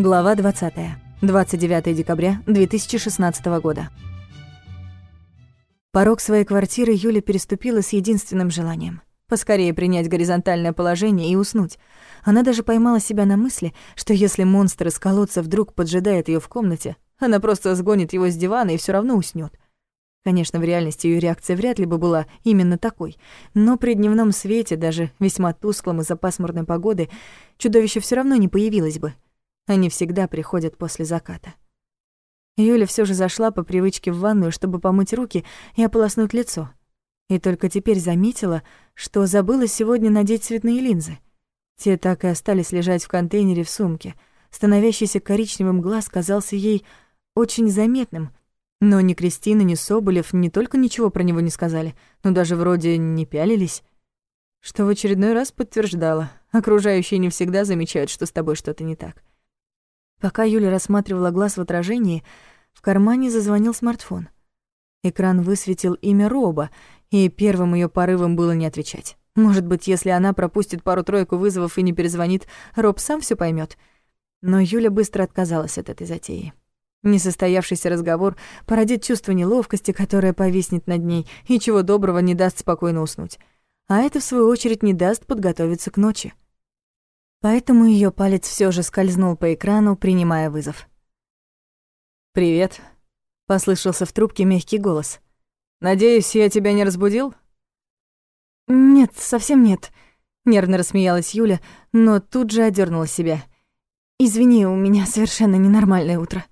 Глава 20. 29 декабря 2016 года. Порог своей квартиры Юля переступила с единственным желанием — поскорее принять горизонтальное положение и уснуть. Она даже поймала себя на мысли, что если монстр из колодца вдруг поджидает ее в комнате, она просто сгонит его с дивана и все равно уснет. Конечно, в реальности ее реакция вряд ли бы была именно такой, но при дневном свете, даже весьма тусклом из-за пасмурной погоды, чудовище все равно не появилось бы — они всегда приходят после заката. Юля все же зашла по привычке в ванную, чтобы помыть руки и ополоснуть лицо. И только теперь заметила, что забыла сегодня надеть цветные линзы. Те так и остались лежать в контейнере в сумке. Становящийся коричневым глаз казался ей очень заметным. Но ни Кристина, ни Соболев не только ничего про него не сказали, но даже вроде не пялились. Что в очередной раз подтверждало, окружающие не всегда замечают, что с тобой что-то не так. Пока Юля рассматривала глаз в отражении, в кармане зазвонил смартфон. Экран высветил имя Роба, и первым ее порывом было не отвечать. Может быть, если она пропустит пару-тройку вызовов и не перезвонит, Роб сам все поймет. Но Юля быстро отказалась от этой затеи. Несостоявшийся разговор породит чувство неловкости, которое повиснет над ней, и чего доброго не даст спокойно уснуть. А это, в свою очередь, не даст подготовиться к ночи. Поэтому ее палец все же скользнул по экрану, принимая вызов. «Привет», — послышался в трубке мягкий голос. «Надеюсь, я тебя не разбудил?» «Нет, совсем нет», — нервно рассмеялась Юля, но тут же одернула себя. «Извини, у меня совершенно ненормальное утро».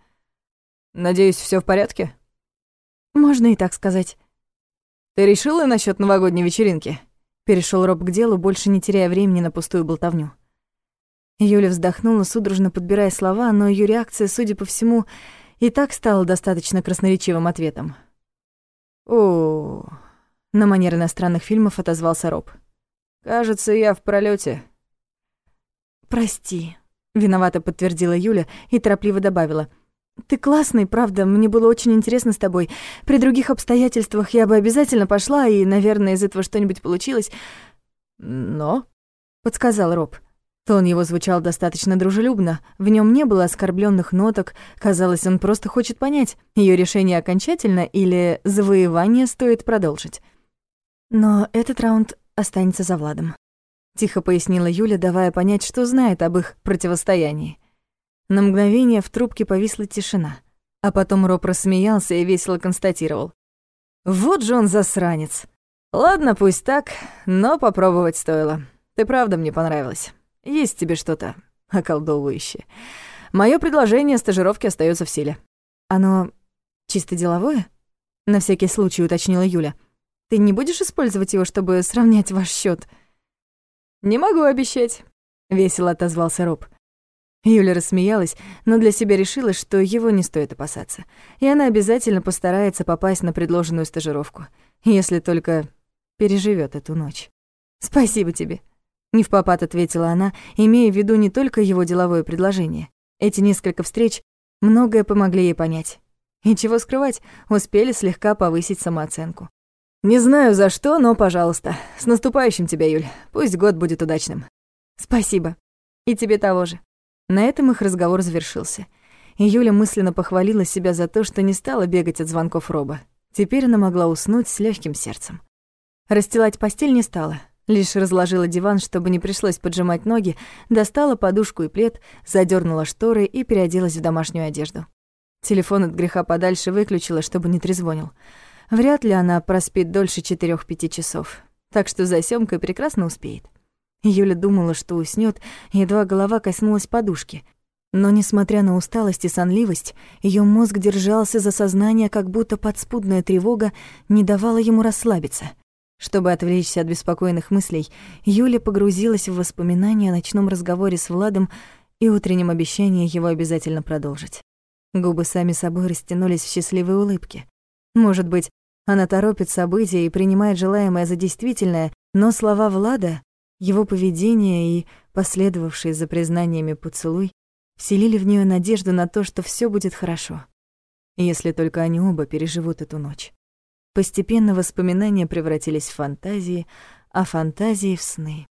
«Надеюсь, все в порядке?» «Можно и так сказать». «Ты решила насчет новогодней вечеринки?» Перешел Роб к делу, больше не теряя времени на пустую болтовню. Юля вздохнула, судорожно подбирая слова, но ее реакция, судя по всему, и так стала достаточно красноречивым ответом. «О, на манер иностранных фильмов отозвался Роб. «Кажется, я в пролете. «Прости», — виновато подтвердила Юля и торопливо добавила. «Ты классный, правда, мне было очень интересно с тобой. При других обстоятельствах я бы обязательно пошла, и, наверное, из этого что-нибудь получилось». «Но?» — подсказал Роб. Тон его звучал достаточно дружелюбно, в нем не было оскорбленных ноток, казалось, он просто хочет понять, ее решение окончательно или завоевание стоит продолжить. Но этот раунд останется за Владом. Тихо пояснила Юля, давая понять, что знает об их противостоянии. На мгновение в трубке повисла тишина, а потом Роб рассмеялся и весело констатировал. «Вот же он засранец! Ладно, пусть так, но попробовать стоило. Ты правда мне понравилась». Есть тебе что-то околдовывающее. Мое предложение стажировки остается в силе. Оно чисто деловое? На всякий случай уточнила Юля. Ты не будешь использовать его, чтобы сравнять ваш счет? Не могу обещать, весело отозвался Роб. Юля рассмеялась, но для себя решила, что его не стоит опасаться, и она обязательно постарается попасть на предложенную стажировку, если только переживет эту ночь. Спасибо тебе. Не в попад ответила она, имея в виду не только его деловое предложение. Эти несколько встреч многое помогли ей понять. И чего скрывать, успели слегка повысить самооценку. «Не знаю за что, но, пожалуйста, с наступающим тебя, Юль. Пусть год будет удачным». «Спасибо. И тебе того же». На этом их разговор завершился. И Юля мысленно похвалила себя за то, что не стала бегать от звонков Роба. Теперь она могла уснуть с легким сердцем. Расстилать постель не стала, Лишь разложила диван, чтобы не пришлось поджимать ноги, достала подушку и плед, задернула шторы и переоделась в домашнюю одежду. Телефон от греха подальше выключила, чтобы не трезвонил. Вряд ли она проспит дольше четырех-пяти часов, так что за Сёмкой прекрасно успеет. Юля думала, что уснёт, едва голова коснулась подушки. Но, несмотря на усталость и сонливость, её мозг держался за сознание, как будто подспудная тревога не давала ему расслабиться — чтобы отвлечься от беспокойных мыслей, Юля погрузилась в воспоминания о ночном разговоре с Владом и утреннем обещании его обязательно продолжить. Губы сами собой растянулись в счастливой улыбке. Может быть, она торопит события и принимает желаемое за действительное, но слова Влада, его поведение и последовавшие за признаниями поцелуй вселили в нее надежду на то, что все будет хорошо, если только они оба переживут эту ночь. Постепенно воспоминания превратились в фантазии, а фантазии — в сны.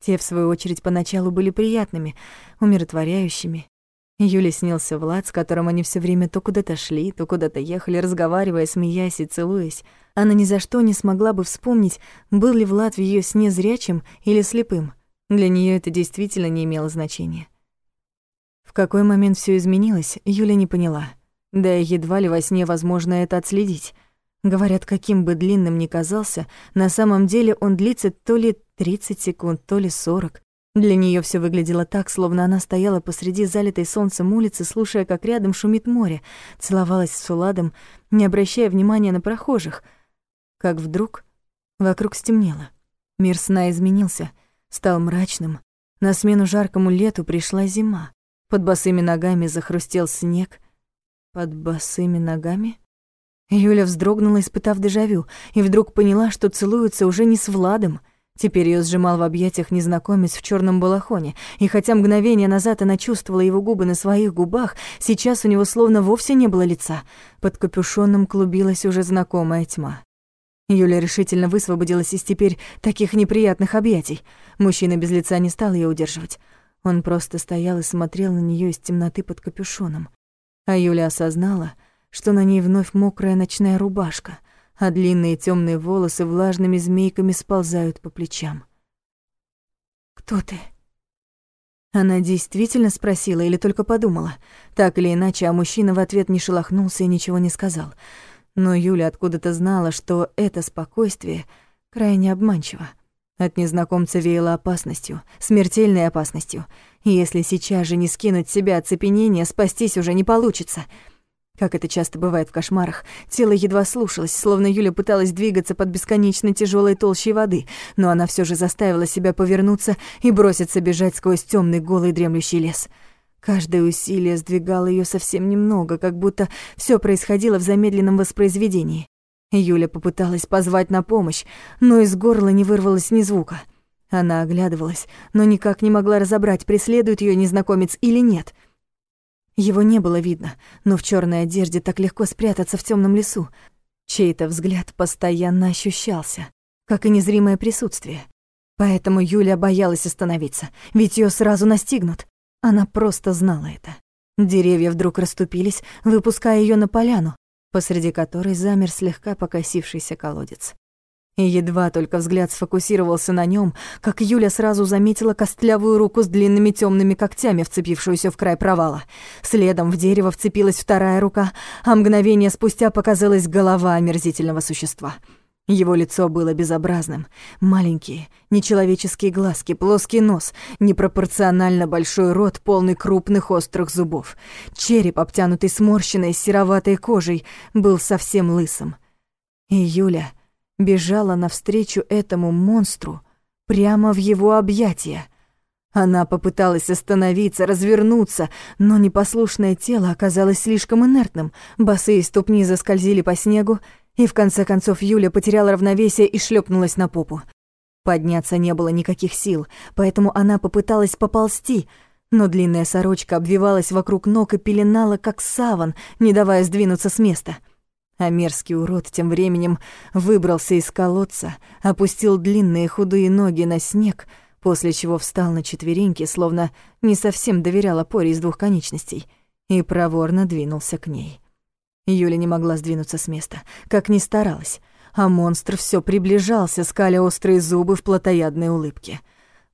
Те, в свою очередь, поначалу были приятными, умиротворяющими. Юле снился Влад, с которым они все время то куда-то шли, то куда-то ехали, разговаривая, смеясь и целуясь. Она ни за что не смогла бы вспомнить, был ли Влад в ее сне зрячим или слепым. Для нее это действительно не имело значения. В какой момент все изменилось, Юля не поняла. Да и едва ли во сне возможно это отследить. Говорят, каким бы длинным ни казался, на самом деле он длится то ли 30 секунд, то ли 40. Для нее все выглядело так, словно она стояла посреди залитой солнцем улицы, слушая, как рядом шумит море, целовалась с Уладом, не обращая внимания на прохожих. Как вдруг вокруг стемнело. Мир сна изменился, стал мрачным. На смену жаркому лету пришла зима. Под босыми ногами захрустел снег. Под босыми ногами? Юля вздрогнула, испытав дежавю, и вдруг поняла, что целуется уже не с Владом — Теперь ее сжимал в объятиях незнакомец в черном балахоне, и хотя мгновение назад она чувствовала его губы на своих губах, сейчас у него словно вовсе не было лица. Под капюшоном клубилась уже знакомая тьма. Юля решительно высвободилась из теперь таких неприятных объятий. Мужчина без лица не стал ее удерживать. Он просто стоял и смотрел на нее из темноты под капюшоном. А Юля осознала, что на ней вновь мокрая ночная рубашка — а длинные темные волосы влажными змейками сползают по плечам. «Кто ты?» Она действительно спросила или только подумала? Так или иначе, а мужчина в ответ не шелохнулся и ничего не сказал. Но Юля откуда-то знала, что это спокойствие крайне обманчиво. От незнакомца веяло опасностью, смертельной опасностью. Если сейчас же не скинуть себя оцепенение, спастись уже не получится — как это часто бывает в кошмарах, тело едва слушалось, словно Юля пыталась двигаться под бесконечно тяжелой толщей воды, но она все же заставила себя повернуться и броситься бежать сквозь темный голый дремлющий лес. Каждое усилие сдвигало ее совсем немного, как будто все происходило в замедленном воспроизведении. Юля попыталась позвать на помощь, но из горла не вырвалось ни звука. Она оглядывалась, но никак не могла разобрать, преследует ее незнакомец или нет — его не было видно, но в черной одежде так легко спрятаться в темном лесу. Чей-то взгляд постоянно ощущался, как и незримое присутствие. Поэтому Юля боялась остановиться, ведь ее сразу настигнут. Она просто знала это. Деревья вдруг расступились, выпуская ее на поляну, посреди которой замер слегка покосившийся колодец. И едва только взгляд сфокусировался на нем, как Юля сразу заметила костлявую руку с длинными темными когтями, вцепившуюся в край провала. Следом в дерево вцепилась вторая рука, а мгновение спустя показалась голова омерзительного существа. Его лицо было безобразным. Маленькие, нечеловеческие глазки, плоский нос, непропорционально большой рот, полный крупных острых зубов. Череп, обтянутый сморщенной сероватой кожей, был совсем лысым. И Юля бежала навстречу этому монстру прямо в его объятия. Она попыталась остановиться, развернуться, но непослушное тело оказалось слишком инертным. Босые ступни заскользили по снегу, и в конце концов Юля потеряла равновесие и шлепнулась на попу. Подняться не было никаких сил, поэтому она попыталась поползти, но длинная сорочка обвивалась вокруг ног и пеленала, как саван, не давая сдвинуться с места — а мерзкий урод тем временем выбрался из колодца, опустил длинные худые ноги на снег, после чего встал на четвереньки, словно не совсем доверял опоре из двух конечностей, и проворно двинулся к ней. Юля не могла сдвинуться с места, как ни старалась, а монстр все приближался, скаля острые зубы в плотоядной улыбке —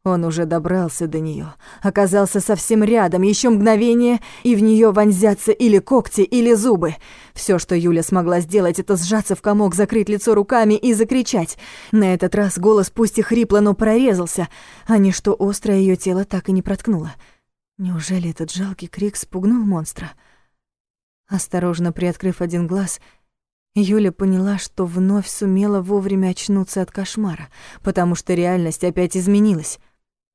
он уже добрался до нее, оказался совсем рядом, еще мгновение, и в нее вонзятся или когти, или зубы. Все, что Юля смогла сделать, это сжаться в комок, закрыть лицо руками и закричать. На этот раз голос пусть и хрипло, но прорезался, а ничто острое ее тело так и не проткнуло. Неужели этот жалкий крик спугнул монстра? Осторожно приоткрыв один глаз, Юля поняла, что вновь сумела вовремя очнуться от кошмара, потому что реальность опять изменилась.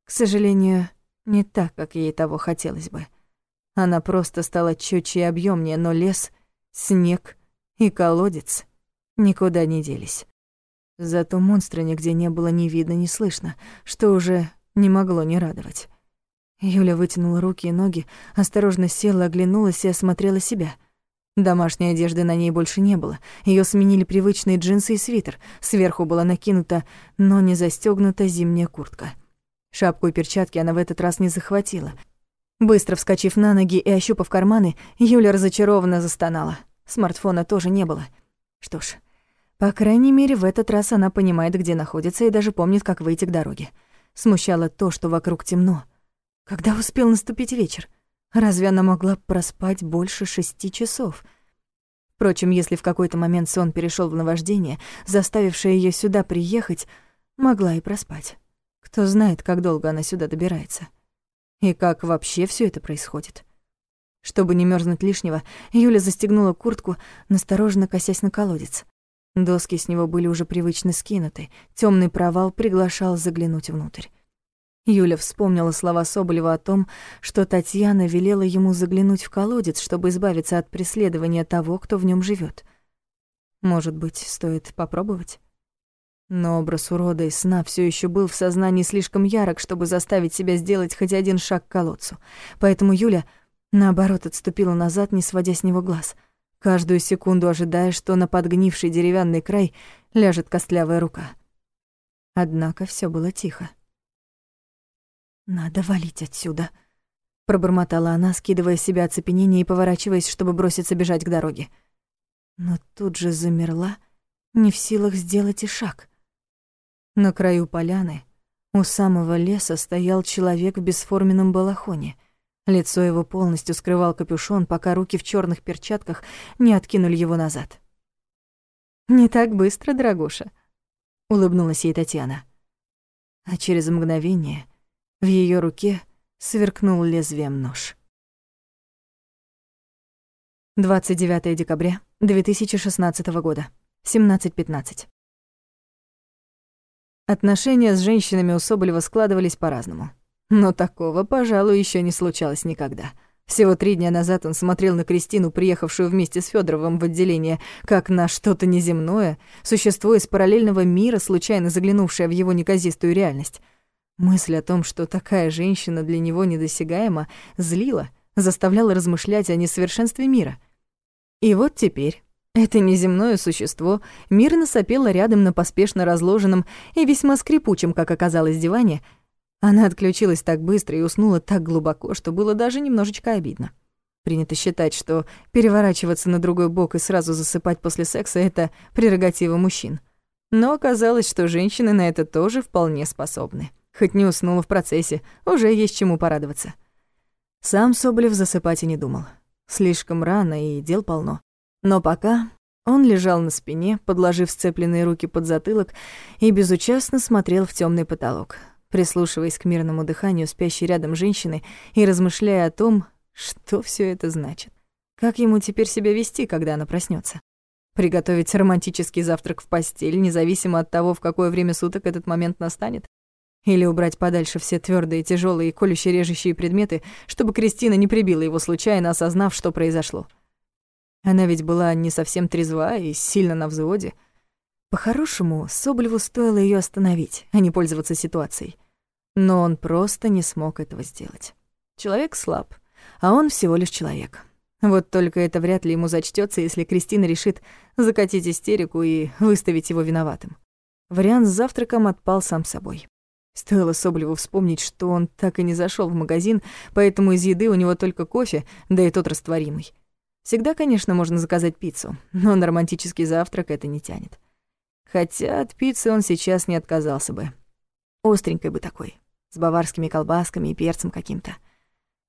К сожалению, не так, как ей того хотелось бы. Она просто стала чётче и объёмнее, но лес, снег и колодец никуда не делись. Зато монстра нигде не было ни видно, ни слышно, что уже не могло не радовать. Юля вытянула руки и ноги, осторожно села, оглянулась и осмотрела себя. Домашней одежды на ней больше не было. Её сменили привычные джинсы и свитер. Сверху была накинута, но не застёгнута зимняя куртка. Шапку и перчатки она в этот раз не захватила. Быстро вскочив на ноги и ощупав карманы, Юля разочарованно застонала. Смартфона тоже не было. Что ж, по крайней мере, в этот раз она понимает, где находится, и даже помнит, как выйти к дороге. Смущало то, что вокруг темно. Когда успел наступить вечер? Разве она могла проспать больше шести часов? Впрочем, если в какой-то момент сон перешел в наваждение, заставившее ее сюда приехать, могла и проспать. Кто знает, как долго она сюда добирается. И как вообще все это происходит. Чтобы не мерзнуть лишнего, Юля застегнула куртку, настороженно косясь на колодец. Доски с него были уже привычно скинуты, темный провал приглашал заглянуть внутрь. Юля вспомнила слова Соболева о том, что Татьяна велела ему заглянуть в колодец, чтобы избавиться от преследования того, кто в нем живет. Может быть, стоит попробовать? Но образ урода и сна все еще был в сознании слишком ярок, чтобы заставить себя сделать хоть один шаг к колодцу. Поэтому Юля, наоборот, отступила назад, не сводя с него глаз, каждую секунду ожидая, что на подгнивший деревянный край ляжет костлявая рука. Однако все было тихо. «Надо валить отсюда», — пробормотала она, скидывая с себя оцепенение и поворачиваясь, чтобы броситься бежать к дороге. Но тут же замерла, не в силах сделать и шаг. На краю поляны, у самого леса, стоял человек в бесформенном балахоне. Лицо его полностью скрывал капюшон, пока руки в черных перчатках не откинули его назад. «Не так быстро, дорогуша», — улыбнулась ей Татьяна. А через мгновение в ее руке сверкнул лезвием нож. 29 декабря 2016 года, 17.15. Отношения с женщинами у Соболева складывались по-разному. Но такого, пожалуй, еще не случалось никогда. Всего три дня назад он смотрел на Кристину, приехавшую вместе с Федоровым в отделение, как на что-то неземное, существо из параллельного мира, случайно заглянувшее в его неказистую реальность. Мысль о том, что такая женщина для него недосягаема, злила, заставляла размышлять о несовершенстве мира. И вот теперь это неземное существо мирно сопело рядом на поспешно разложенном и весьма скрипучем, как оказалось, диване. Она отключилась так быстро и уснула так глубоко, что было даже немножечко обидно. Принято считать, что переворачиваться на другой бок и сразу засыпать после секса — это прерогатива мужчин. Но оказалось, что женщины на это тоже вполне способны. Хоть не уснула в процессе, уже есть чему порадоваться. Сам Соболев засыпать и не думал. Слишком рано и дел полно. Но пока он лежал на спине, подложив сцепленные руки под затылок и безучастно смотрел в темный потолок, прислушиваясь к мирному дыханию спящей рядом женщины и размышляя о том, что все это значит. Как ему теперь себя вести, когда она проснется? Приготовить романтический завтрак в постель, независимо от того, в какое время суток этот момент настанет? Или убрать подальше все твердые, тяжелые и колющие режущие предметы, чтобы Кристина не прибила его случайно, осознав, что произошло. Она ведь была не совсем трезва и сильно на взводе. По-хорошему, Соболеву стоило ее остановить, а не пользоваться ситуацией. Но он просто не смог этого сделать. Человек слаб, а он всего лишь человек. Вот только это вряд ли ему зачтется, если Кристина решит закатить истерику и выставить его виноватым. Вариант с завтраком отпал сам собой. Стоило Соболеву вспомнить, что он так и не зашел в магазин, поэтому из еды у него только кофе, да и тот растворимый. Всегда, конечно, можно заказать пиццу, но на романтический завтрак это не тянет. Хотя от пиццы он сейчас не отказался бы. Остренькой бы такой, с баварскими колбасками и перцем каким-то.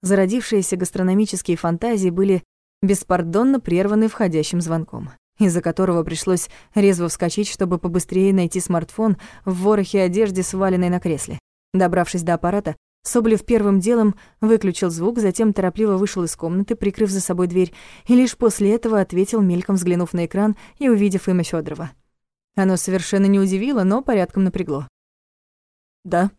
Зародившиеся гастрономические фантазии были беспардонно прерваны входящим звонком из-за которого пришлось резво вскочить, чтобы побыстрее найти смартфон в ворохе одежды, сваленной на кресле. Добравшись до аппарата, Соболев первым делом выключил звук, затем торопливо вышел из комнаты, прикрыв за собой дверь, и лишь после этого ответил, мельком взглянув на экран и увидев имя Федорова. Оно совершенно не удивило, но порядком напрягло. «Да».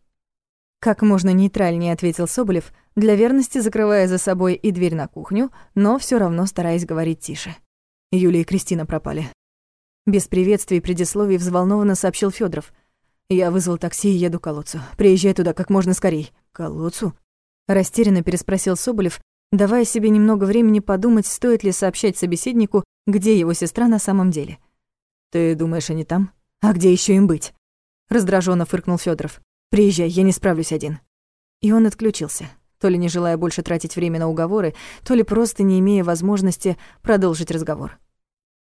Как можно нейтральнее ответил Соболев, для верности закрывая за собой и дверь на кухню, но все равно стараясь говорить тише. Юлия и Кристина пропали. Без приветствий и предисловий взволнованно сообщил Федоров. Я вызвал такси и еду к колодцу. Приезжай туда как можно скорей. Колодцу? Растерянно переспросил Соболев, давая себе немного времени подумать, стоит ли сообщать собеседнику, где его сестра на самом деле. Ты думаешь, они там? А где еще им быть? Раздраженно фыркнул Федоров. Приезжай, я не справлюсь один. И он отключился. то ли не желая больше тратить время на уговоры, то ли просто не имея возможности продолжить разговор.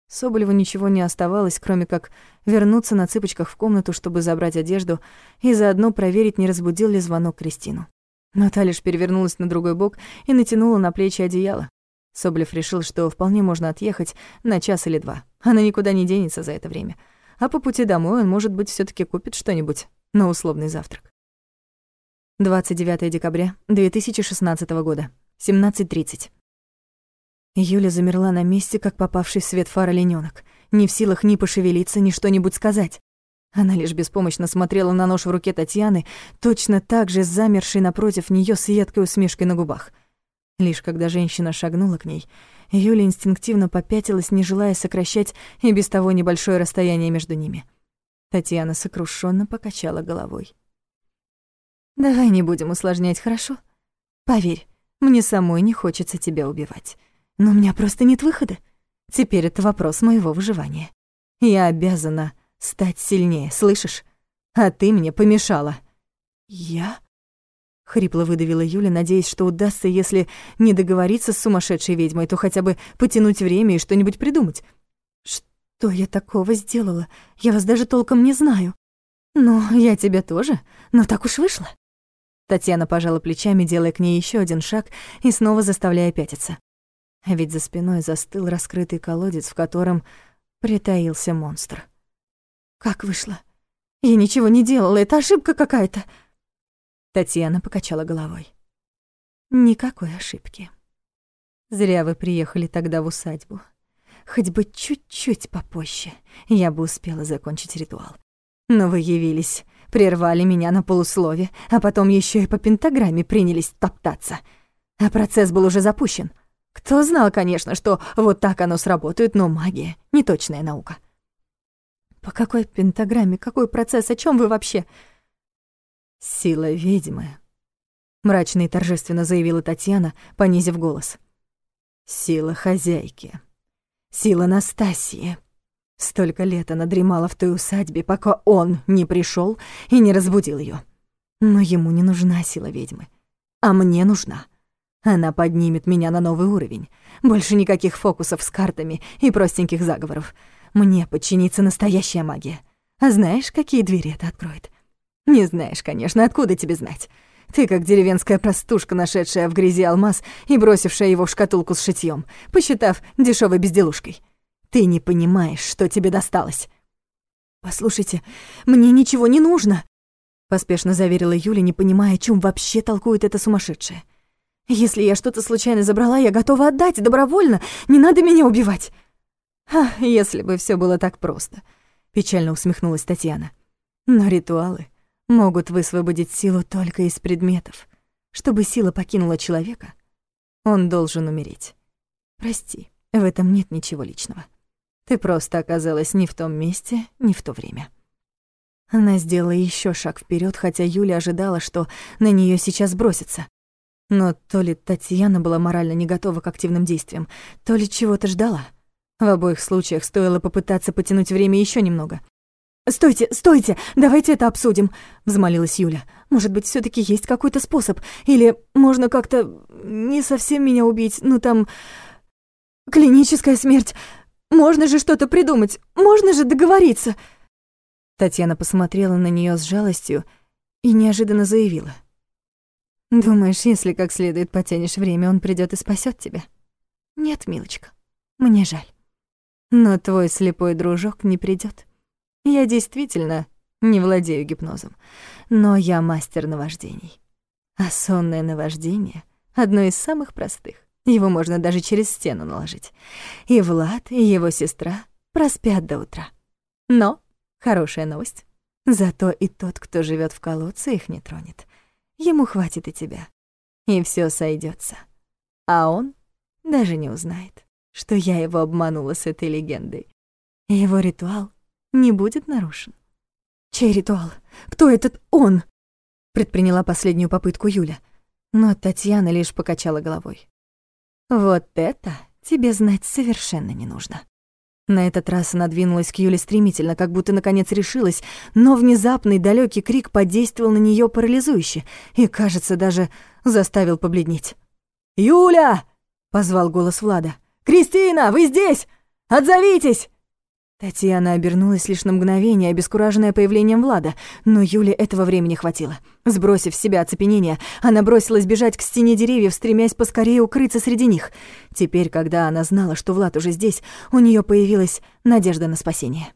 Соболеву ничего не оставалось, кроме как вернуться на цыпочках в комнату, чтобы забрать одежду и заодно проверить, не разбудил ли звонок Кристину. Но та лишь перевернулась на другой бок и натянула на плечи одеяло. Соболев решил, что вполне можно отъехать на час или два. Она никуда не денется за это время. А по пути домой он, может быть, все таки купит что-нибудь на условный завтрак. 29 декабря 2016 года, 17.30. Юля замерла на месте, как попавший свет фар оленёнок, не в силах ни пошевелиться, ни что-нибудь сказать. Она лишь беспомощно смотрела на нож в руке Татьяны, точно так же замершей напротив неё с едкой усмешкой на губах. Лишь когда женщина шагнула к ней, Юля инстинктивно попятилась, не желая сокращать и без того небольшое расстояние между ними. Татьяна сокрушенно покачала головой. «Давай не будем усложнять, хорошо? Поверь, мне самой не хочется тебя убивать. Но у меня просто нет выхода. Теперь это вопрос моего выживания. Я обязана стать сильнее, слышишь? А ты мне помешала». «Я?» — хрипло выдавила Юля, надеясь, что удастся, если не договориться с сумасшедшей ведьмой, то хотя бы потянуть время и что-нибудь придумать. «Что я такого сделала? Я вас даже толком не знаю». «Ну, я тебя тоже, но так уж вышло». Татьяна пожала плечами, делая к ней еще один шаг и снова заставляя пятиться. А ведь за спиной застыл раскрытый колодец, в котором притаился монстр. «Как вышло? Я ничего не делала, это ошибка какая-то!» Татьяна покачала головой. «Никакой ошибки. Зря вы приехали тогда в усадьбу. Хоть бы чуть-чуть попозже, я бы успела закончить ритуал. Но вы явились, прервали меня на полуслове, а потом еще и по пентаграмме принялись топтаться. А процесс был уже запущен. Кто знал, конечно, что вот так оно сработает, но магия — не точная наука. По какой пентаграмме, какой процесс, о чем вы вообще? Сила ведьмы, мрачно и торжественно заявила Татьяна, понизив голос. Сила хозяйки. Сила Настасии. Столько лет она дремала в той усадьбе, пока он не пришел и не разбудил ее. Но ему не нужна сила ведьмы, а мне нужна. Она поднимет меня на новый уровень. Больше никаких фокусов с картами и простеньких заговоров. Мне подчинится настоящая магия. А знаешь, какие двери это откроет? Не знаешь, конечно, откуда тебе знать? Ты как деревенская простушка, нашедшая в грязи алмаз и бросившая его в шкатулку с шитьем, посчитав дешевой безделушкой. Ты не понимаешь, что тебе досталось. «Послушайте, мне ничего не нужно», — поспешно заверила Юля, не понимая, о чём вообще толкует эта сумасшедшая. Если я что-то случайно забрала, я готова отдать добровольно. Не надо меня убивать. Ха, если бы все было так просто, печально усмехнулась Татьяна. Но ритуалы могут высвободить силу только из предметов. Чтобы сила покинула человека, он должен умереть. Прости, в этом нет ничего личного. Ты просто оказалась не в том месте, не в то время. Она сделала еще шаг вперед, хотя Юля ожидала, что на нее сейчас бросится. Но то ли Татьяна была морально не готова к активным действиям, то ли чего-то ждала. В обоих случаях стоило попытаться потянуть время еще немного. «Стойте, стойте! Давайте это обсудим!» — взмолилась Юля. «Может быть, все таки есть какой-то способ? Или можно как-то не совсем меня убить, ну там... Клиническая смерть! Можно же что-то придумать! Можно же договориться!» Татьяна посмотрела на нее с жалостью и неожиданно заявила — Думаешь, если как следует потянешь время, он придёт и спасёт тебя? Нет, милочка, мне жаль. Но твой слепой дружок не придёт. Я действительно не владею гипнозом, но я мастер наваждений. А сонное наваждение — одно из самых простых. Его можно даже через стену наложить. И Влад, и его сестра проспят до утра. Но хорошая новость. Зато и тот, кто живёт в колодце, их не тронет. Ему хватит и тебя. И все сойдется. А он даже не узнает, что я его обманула с этой легендой. Его ритуал не будет нарушен. Чей ритуал? Кто этот он? Предприняла последнюю попытку Юля, но Татьяна лишь покачала головой. Вот это тебе знать совершенно не нужно. На этот раз она двинулась к Юле стремительно, как будто наконец решилась, но внезапный далекий крик подействовал на нее парализующе и, кажется, даже заставил побледнеть. «Юля!» — позвал голос Влада. «Кристина, вы здесь? Отзовитесь!» Татьяна обернулась лишь на мгновение, обескураженная появлением Влада, но Юле этого времени хватило. Сбросив с себя оцепенение, она бросилась бежать к стене деревьев, стремясь поскорее укрыться среди них. Теперь, когда она знала, что Влад уже здесь, у нее появилась надежда на спасение.